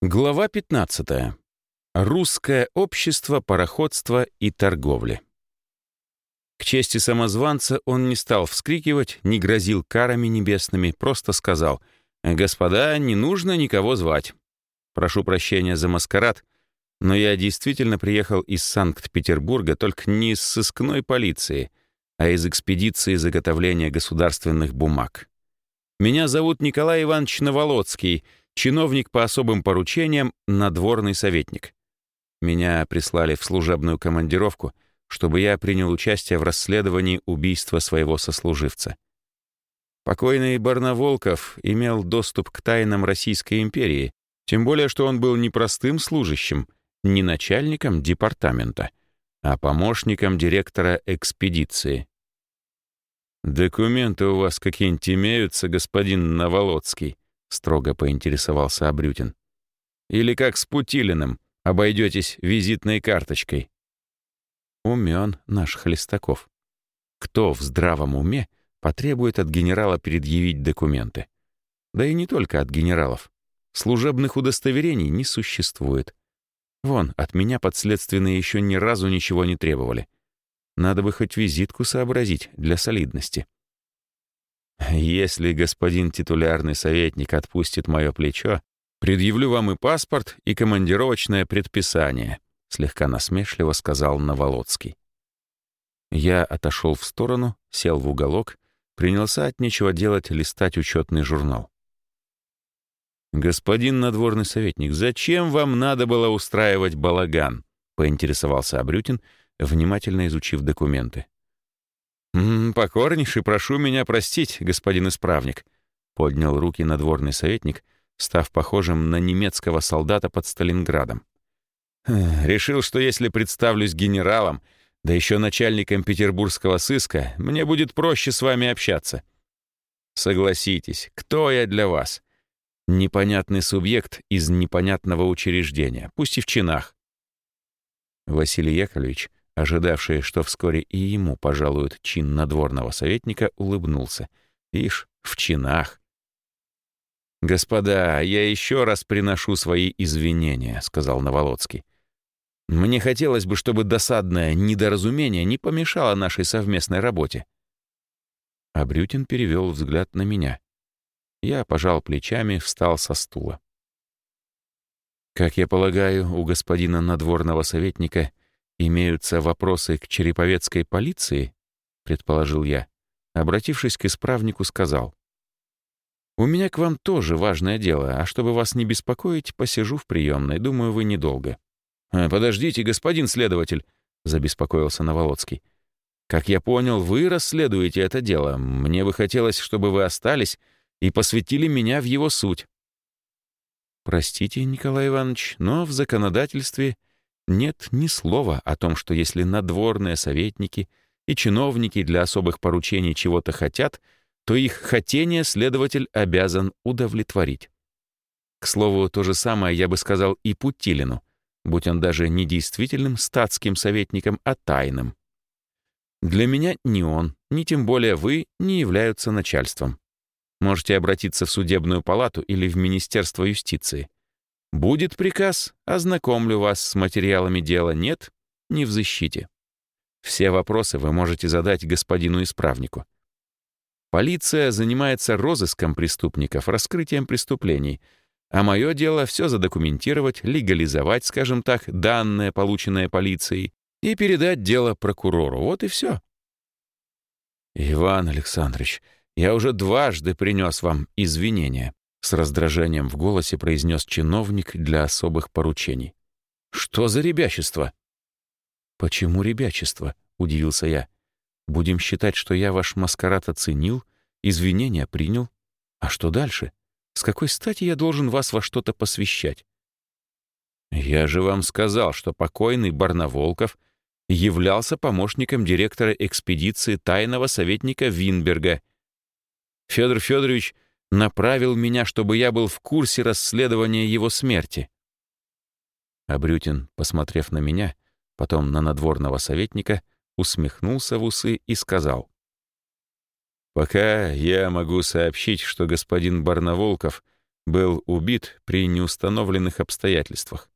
Глава 15. Русское общество пароходства и торговли. К чести самозванца он не стал вскрикивать, не грозил карами небесными, просто сказал «Господа, не нужно никого звать. Прошу прощения за маскарад, но я действительно приехал из Санкт-Петербурга только не из сыскной полиции, а из экспедиции заготовления государственных бумаг. Меня зовут Николай Иванович Новолоцкий — чиновник по особым поручениям, надворный советник. Меня прислали в служебную командировку, чтобы я принял участие в расследовании убийства своего сослуживца. Покойный Барнаволков имел доступ к тайнам Российской империи, тем более что он был не простым служащим, не начальником департамента, а помощником директора экспедиции. «Документы у вас какие-нибудь имеются, господин Новолоцкий?» — строго поинтересовался Абрютин. «Или как с Путилиным, обойдетесь визитной карточкой?» Умен наш Хлестаков. Кто в здравом уме потребует от генерала предъявить документы? Да и не только от генералов. Служебных удостоверений не существует. Вон, от меня подследственные еще ни разу ничего не требовали. Надо бы хоть визитку сообразить для солидности. Если господин титулярный советник отпустит мое плечо, предъявлю вам и паспорт, и командировочное предписание», слегка насмешливо сказал Новолоцкий. Я отошел в сторону, сел в уголок, принялся от нечего делать листать учетный журнал. «Господин надворный советник, зачем вам надо было устраивать балаган?» — поинтересовался Абрютин, внимательно изучив документы. «Покорнейше прошу меня простить, господин исправник», — поднял руки надворный советник, став похожим на немецкого солдата под Сталинградом. «Решил, что если представлюсь генералом, да еще начальником петербургского сыска, мне будет проще с вами общаться. Согласитесь, кто я для вас? Непонятный субъект из непонятного учреждения, пусть и в чинах». Василий Яковлевич ожидавший, что вскоре и ему пожалуют чин надворного советника, улыбнулся. Ишь, в чинах. «Господа, я еще раз приношу свои извинения», — сказал Новолоцкий. «Мне хотелось бы, чтобы досадное недоразумение не помешало нашей совместной работе». Абрютин перевел взгляд на меня. Я пожал плечами, встал со стула. Как я полагаю, у господина надворного советника «Имеются вопросы к череповецкой полиции?» — предположил я. Обратившись к исправнику, сказал. «У меня к вам тоже важное дело, а чтобы вас не беспокоить, посижу в приемной. Думаю, вы недолго». «А, «Подождите, господин следователь», — забеспокоился Новолоцкий. «Как я понял, вы расследуете это дело. Мне бы хотелось, чтобы вы остались и посвятили меня в его суть». «Простите, Николай Иванович, но в законодательстве нет ни слова о том, что если надворные советники и чиновники для особых поручений чего-то хотят, то их хотение следователь обязан удовлетворить. К слову, то же самое я бы сказал и Путилину, будь он даже не действительным статским советником, а тайным. Для меня ни он, ни тем более вы не являются начальством. Можете обратиться в судебную палату или в Министерство юстиции. Будет приказ, ознакомлю вас с материалами дела, нет, не в защите. Все вопросы вы можете задать господину исправнику. Полиция занимается розыском преступников, раскрытием преступлений, а мое дело все задокументировать, легализовать, скажем так, данные, полученные полицией, и передать дело прокурору. Вот и все. Иван Александрович, я уже дважды принес вам извинения. С раздражением в голосе произнес чиновник для особых поручений. «Что за ребячество?» «Почему ребячество?» — удивился я. «Будем считать, что я ваш маскарад оценил, извинения принял. А что дальше? С какой стати я должен вас во что-то посвящать?» «Я же вам сказал, что покойный Барнаволков являлся помощником директора экспедиции тайного советника Винберга. Федор Федорович — направил меня, чтобы я был в курсе расследования его смерти. Абрютин, посмотрев на меня, потом на надворного советника, усмехнулся в усы и сказал. «Пока я могу сообщить, что господин Барнаволков был убит при неустановленных обстоятельствах.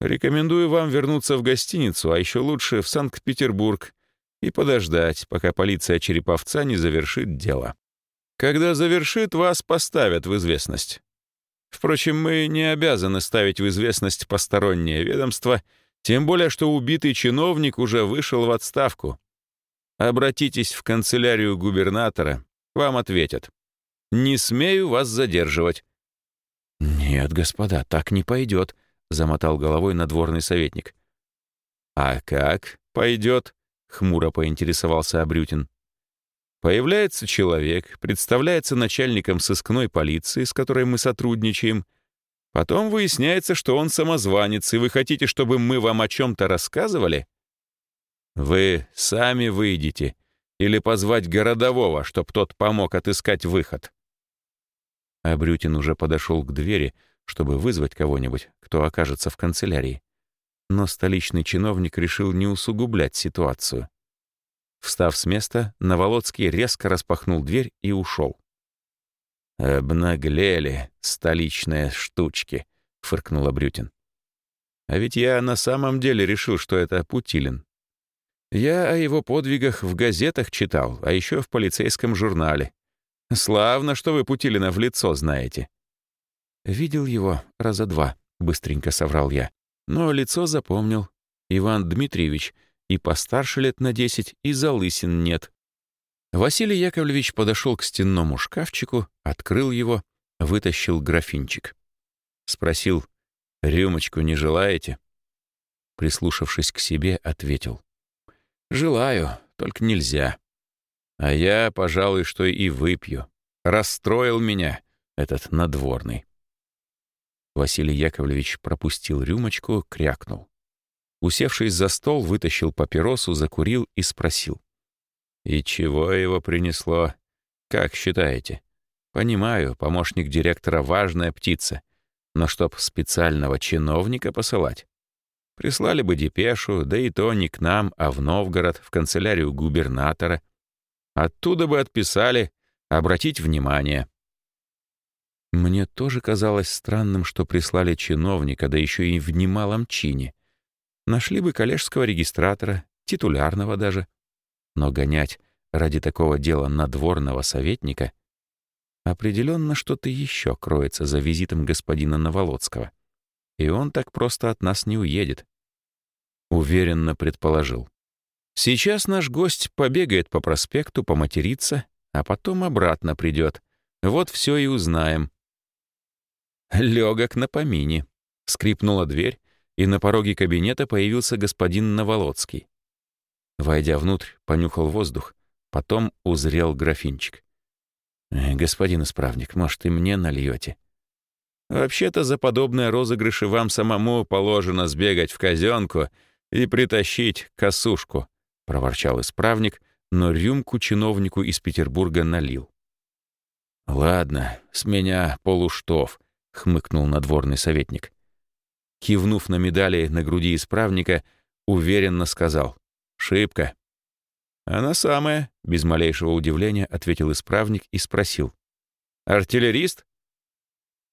Рекомендую вам вернуться в гостиницу, а еще лучше в Санкт-Петербург, и подождать, пока полиция Череповца не завершит дело. Когда завершит, вас поставят в известность. Впрочем, мы не обязаны ставить в известность постороннее ведомство, тем более, что убитый чиновник уже вышел в отставку. Обратитесь в канцелярию губернатора, вам ответят. Не смею вас задерживать. «Нет, господа, так не пойдет», — замотал головой надворный советник. «А как пойдет?» — хмуро поинтересовался Абрютин. Появляется человек, представляется начальником сыскной полиции, с которой мы сотрудничаем. Потом выясняется, что он самозванец, и вы хотите, чтобы мы вам о чем-то рассказывали? Вы сами выйдете или позвать городового, чтоб тот помог отыскать выход. Абрютин уже подошел к двери, чтобы вызвать кого-нибудь, кто окажется в канцелярии. Но столичный чиновник решил не усугублять ситуацию. Встав с места, Новолоцкий резко распахнул дверь и ушел. «Обнаглели столичные штучки», — фыркнул Брютин. «А ведь я на самом деле решил, что это Путилин. Я о его подвигах в газетах читал, а еще в полицейском журнале. Славно, что вы Путилина в лицо знаете». «Видел его раза два», — быстренько соврал я. «Но лицо запомнил. Иван Дмитриевич — и постарше лет на десять, и залысин нет. Василий Яковлевич подошел к стенному шкафчику, открыл его, вытащил графинчик. Спросил, «Рюмочку не желаете?» Прислушавшись к себе, ответил, «Желаю, только нельзя. А я, пожалуй, что и выпью. Расстроил меня этот надворный». Василий Яковлевич пропустил рюмочку, крякнул. Усевшись за стол, вытащил папиросу, закурил и спросил. «И чего его принесло? Как считаете? Понимаю, помощник директора — важная птица, но чтоб специального чиновника посылать? Прислали бы депешу, да и то не к нам, а в Новгород, в канцелярию губернатора. Оттуда бы отписали «обратить внимание». Мне тоже казалось странным, что прислали чиновника, да еще и в немалом чине — Нашли бы коллежского регистратора, титулярного даже. Но гонять ради такого дела надворного советника определенно что-то еще кроется за визитом господина Новолоцкого. И он так просто от нас не уедет. Уверенно предположил. Сейчас наш гость побегает по проспекту, поматерится, а потом обратно придет. Вот все и узнаем. Легок на помине. Скрипнула дверь, и на пороге кабинета появился господин Новолоцкий. Войдя внутрь, понюхал воздух, потом узрел графинчик. «Э, «Господин исправник, может, и мне нальете?» «Вообще-то за подобные розыгрыши вам самому положено сбегать в казенку и притащить косушку», — проворчал исправник, но рюмку чиновнику из Петербурга налил. «Ладно, с меня полуштов», — хмыкнул надворный советник кивнув на медали на груди исправника, уверенно сказал «Шибко». «Она самая», — без малейшего удивления ответил исправник и спросил. «Артиллерист?»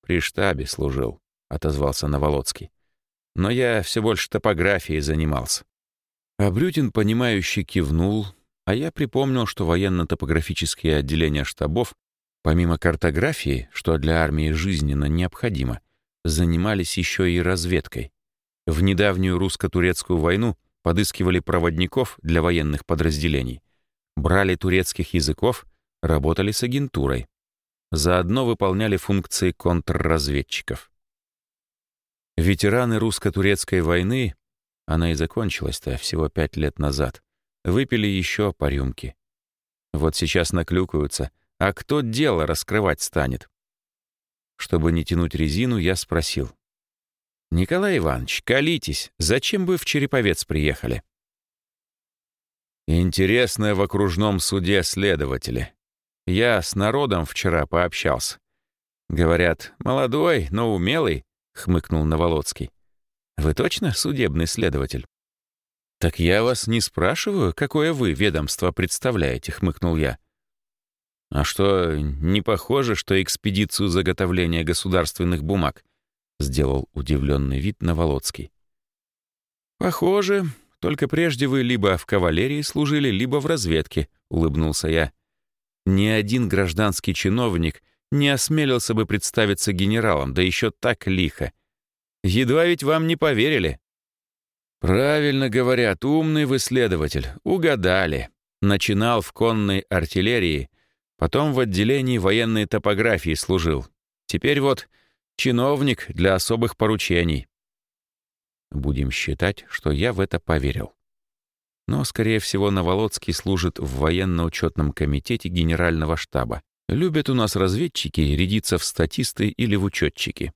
«При штабе служил», — отозвался Новолоцкий. «Но я все больше топографией занимался». А Брютин, понимающий, кивнул, а я припомнил, что военно-топографические отделения штабов, помимо картографии, что для армии жизненно необходимо, занимались еще и разведкой. В недавнюю русско-турецкую войну подыскивали проводников для военных подразделений, брали турецких языков, работали с агентурой. Заодно выполняли функции контрразведчиков. Ветераны русско-турецкой войны, она и закончилась-то всего пять лет назад, выпили еще по рюмке. Вот сейчас наклюкаются, а кто дело раскрывать станет? Чтобы не тянуть резину, я спросил. «Николай Иванович, колитесь, зачем вы в Череповец приехали?» «Интересное в окружном суде следователи. Я с народом вчера пообщался. Говорят, молодой, но умелый», — хмыкнул Новолоцкий. «Вы точно судебный следователь?» «Так я вас не спрашиваю, какое вы ведомство представляете», — хмыкнул я. А что, не похоже, что экспедицию заготовления государственных бумаг сделал удивленный вид Новолоцкий. Похоже, только прежде вы либо в кавалерии служили, либо в разведке, улыбнулся я. Ни один гражданский чиновник не осмелился бы представиться генералом, да еще так лихо. Едва ведь вам не поверили. Правильно говорят, умный вы следователь, угадали. Начинал в конной артиллерии, потом в отделении военной топографии служил. Теперь вот чиновник для особых поручений. Будем считать, что я в это поверил. Но, скорее всего, Новолоцкий служит в военно-учетном комитете генерального штаба. Любят у нас разведчики рядиться в статисты или в учетчики.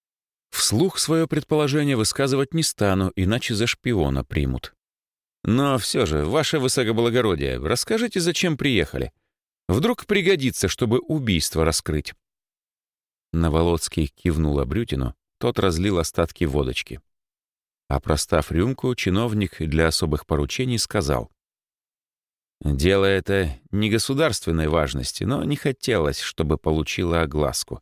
Вслух свое предположение высказывать не стану, иначе за шпиона примут. Но все же, ваше высокоблагородие, расскажите, зачем приехали? Вдруг пригодится, чтобы убийство раскрыть». Новолоцкий кивнул Абрютину, тот разлил остатки водочки. А простав рюмку, чиновник для особых поручений сказал. «Дело это не государственной важности, но не хотелось, чтобы получило огласку.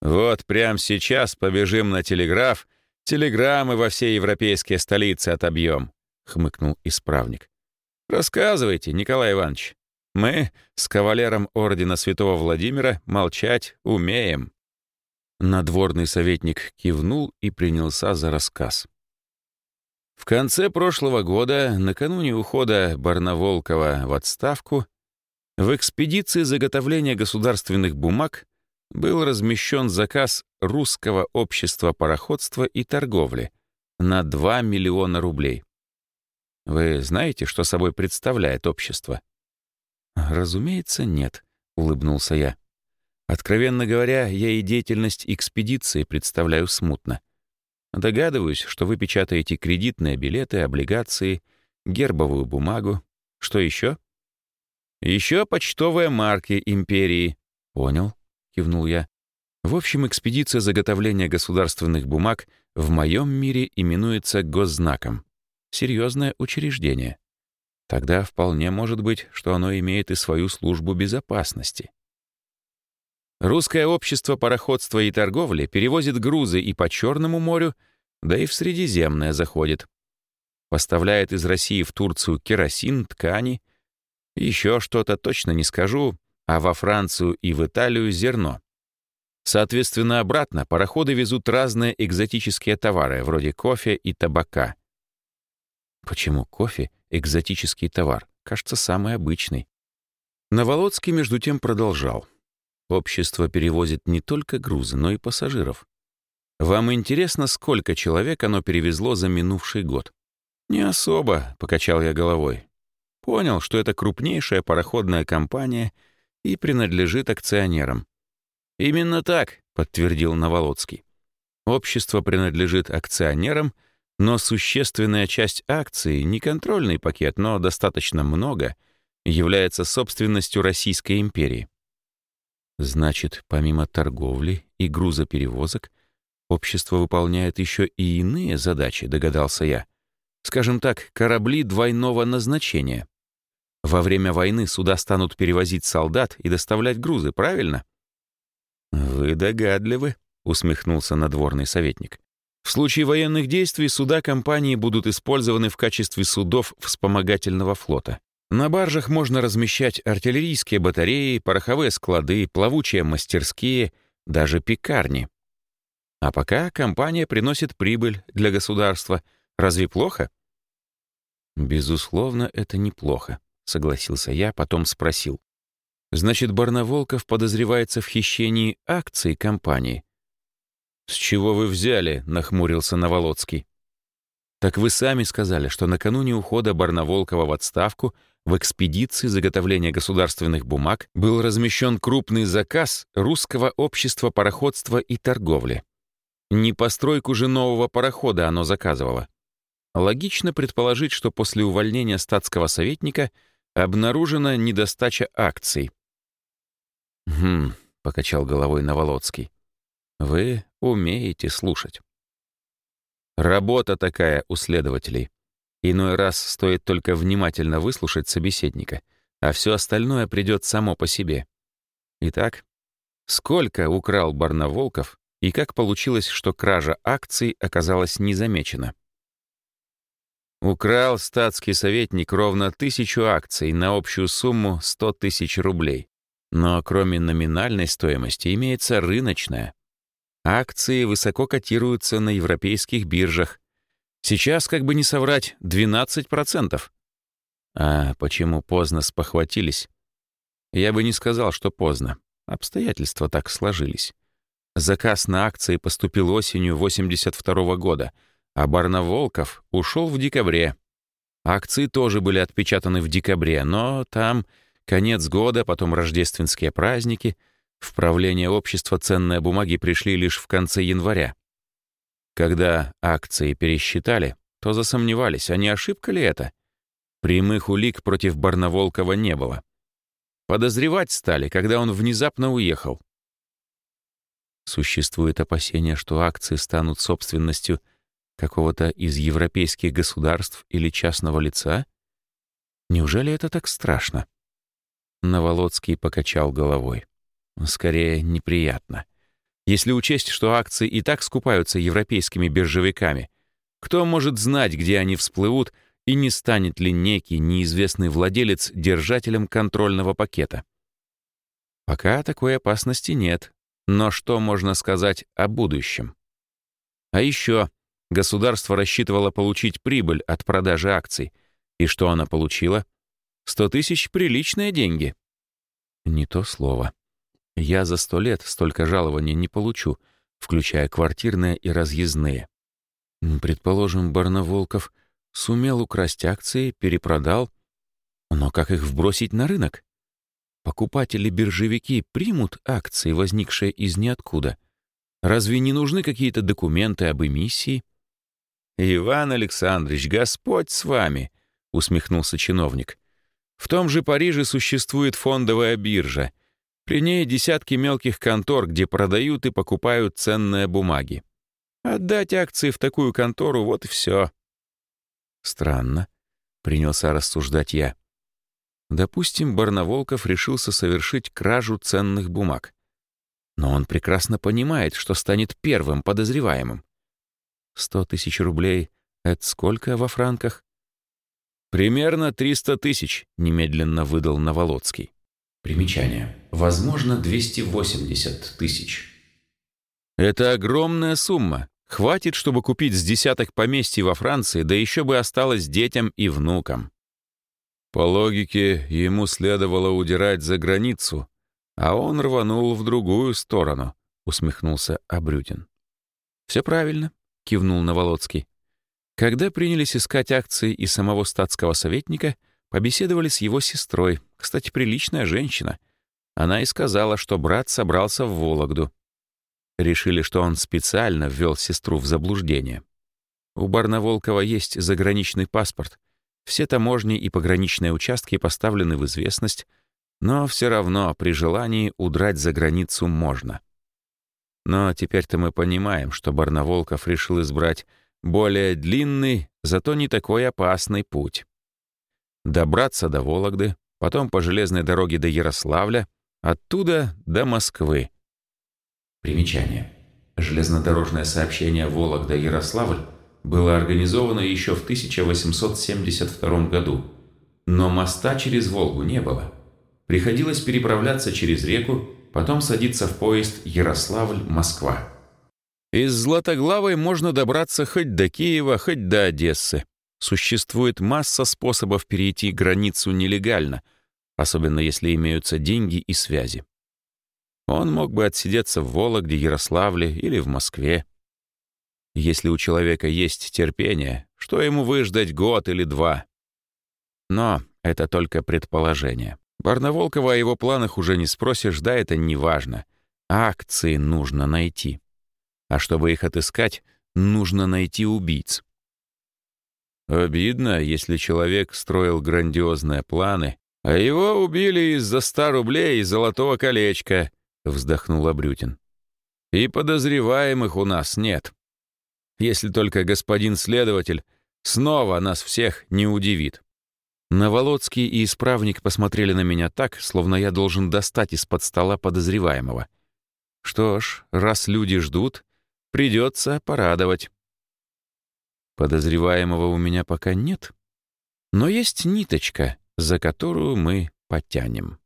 Вот прямо сейчас побежим на телеграф, телеграммы во все европейские столицы отобьем хмыкнул исправник. «Рассказывайте, Николай Иванович. Мы с кавалером ордена Святого Владимира молчать умеем». Надворный советник кивнул и принялся за рассказ. В конце прошлого года, накануне ухода Барнаволкова в отставку, в экспедиции заготовления государственных бумаг был размещен заказ Русского общества пароходства и торговли на 2 миллиона рублей. Вы знаете, что собой представляет общество? Разумеется, нет, улыбнулся я. Откровенно говоря, я и деятельность экспедиции представляю смутно. Догадываюсь, что вы печатаете кредитные билеты, облигации, гербовую бумагу. Что еще? Еще почтовые марки империи. Понял, кивнул я. В общем, экспедиция заготовления государственных бумаг в моем мире именуется госзнаком. Серьезное учреждение. Тогда вполне может быть, что оно имеет и свою службу безопасности. Русское общество пароходства и торговли перевозит грузы и по Черному морю, да и в Средиземное заходит. Поставляет из России в Турцию керосин, ткани, еще что-то точно не скажу, а во Францию и в Италию зерно. Соответственно, обратно пароходы везут разные экзотические товары, вроде кофе и табака. Почему кофе — экзотический товар? Кажется, самый обычный. Новолоцкий, между тем, продолжал. Общество перевозит не только грузы, но и пассажиров. Вам интересно, сколько человек оно перевезло за минувший год? Не особо, — покачал я головой. Понял, что это крупнейшая пароходная компания и принадлежит акционерам. Именно так, — подтвердил Новолоцкий. Общество принадлежит акционерам — но существенная часть акций, не контрольный пакет, но достаточно много, является собственностью Российской империи. Значит, помимо торговли и грузоперевозок, общество выполняет еще и иные задачи, догадался я. Скажем так, корабли двойного назначения. Во время войны суда станут перевозить солдат и доставлять грузы, правильно? «Вы догадливы», — усмехнулся надворный советник. В случае военных действий суда компании будут использованы в качестве судов вспомогательного флота. На баржах можно размещать артиллерийские батареи, пороховые склады, плавучие мастерские, даже пекарни. А пока компания приносит прибыль для государства. Разве плохо? Безусловно, это неплохо, согласился я, потом спросил. Значит, Барнаволков подозревается в хищении акций компании. «С чего вы взяли?» — нахмурился Новолоцкий. «Так вы сами сказали, что накануне ухода Барнаволкова в отставку в экспедиции заготовления государственных бумаг был размещен крупный заказ Русского общества пароходства и торговли. Не постройку же нового парохода оно заказывало. Логично предположить, что после увольнения статского советника обнаружена недостача акций. «Хм», — покачал головой Новолоцкий. Вы умеете слушать. Работа такая у следователей. Иной раз стоит только внимательно выслушать собеседника, а все остальное придет само по себе. Итак, сколько украл Барнаволков и как получилось, что кража акций оказалась незамечена? Украл статский советник ровно тысячу акций на общую сумму 100 тысяч рублей. Но кроме номинальной стоимости имеется рыночная. Акции высоко котируются на европейских биржах. Сейчас, как бы не соврать, 12%. А почему поздно спохватились? Я бы не сказал, что поздно. Обстоятельства так сложились. Заказ на акции поступил осенью 82 -го года, а Барна-Волков ушел в декабре. Акции тоже были отпечатаны в декабре, но там конец года, потом рождественские праздники. В правление общества ценные бумаги пришли лишь в конце января. Когда акции пересчитали, то засомневались, а не ошибка ли это? Прямых улик против Барнаволкова не было. Подозревать стали, когда он внезапно уехал. Существует опасение, что акции станут собственностью какого-то из европейских государств или частного лица? Неужели это так страшно? Наволоцкий покачал головой. Скорее, неприятно. Если учесть, что акции и так скупаются европейскими биржевиками, кто может знать, где они всплывут, и не станет ли некий неизвестный владелец держателем контрольного пакета? Пока такой опасности нет, но что можно сказать о будущем? А еще государство рассчитывало получить прибыль от продажи акций. И что оно получило? Сто тысяч — приличные деньги. Не то слово. Я за сто лет столько жалований не получу, включая квартирные и разъездные. Предположим, Барнаволков сумел украсть акции, перепродал. Но как их вбросить на рынок? Покупатели-биржевики примут акции, возникшие из ниоткуда. Разве не нужны какие-то документы об эмиссии? «Иван Александрович, Господь с вами!» — усмехнулся чиновник. «В том же Париже существует фондовая биржа. При ней десятки мелких контор, где продают и покупают ценные бумаги. Отдать акции в такую контору — вот и все. Странно, — принялся рассуждать я. Допустим, Барнаволков решился совершить кражу ценных бумаг. Но он прекрасно понимает, что станет первым подозреваемым. Сто тысяч рублей — это сколько во франках? Примерно триста тысяч, — немедленно выдал Наволоцкий. Примечание. Возможно, 280 тысяч. Это огромная сумма. Хватит, чтобы купить с десяток поместьй во Франции, да еще бы осталось детям и внукам. По логике, ему следовало удирать за границу, а он рванул в другую сторону, усмехнулся Абрютин. Все правильно, кивнул Наволоцкий. Когда принялись искать акции и самого статского советника, побеседовали с его сестрой, кстати, приличная женщина. Она и сказала, что брат собрался в Вологду. Решили, что он специально ввел сестру в заблуждение. У Барнаволкова есть заграничный паспорт. Все таможни и пограничные участки поставлены в известность, но все равно при желании удрать за границу можно. Но теперь-то мы понимаем, что Барнаволков решил избрать более длинный, зато не такой опасный путь. Добраться до Вологды, потом по железной дороге до Ярославля, оттуда до Москвы. Примечание. Железнодорожное сообщение Вологда-Ярославль было организовано еще в 1872 году, но моста через Волгу не было. Приходилось переправляться через реку, потом садиться в поезд Ярославль-Москва. Из Златоглавой можно добраться хоть до Киева, хоть до Одессы. Существует масса способов перейти границу нелегально, особенно если имеются деньги и связи. Он мог бы отсидеться в Вологде, Ярославле или в Москве. Если у человека есть терпение, что ему выждать год или два? Но это только предположение. Барнаволкова о его планах уже не спросишь, да это не важно. Акции нужно найти. А чтобы их отыскать, нужно найти убийц. Обидно, если человек строил грандиозные планы, а его убили из-за ста рублей и золотого колечка, вздохнул Абрютин. И подозреваемых у нас нет. Если только господин следователь снова нас всех не удивит. Наволоцкий и исправник посмотрели на меня так, словно я должен достать из-под стола подозреваемого. Что ж, раз люди ждут, придется порадовать. Подозреваемого у меня пока нет, но есть ниточка, за которую мы потянем.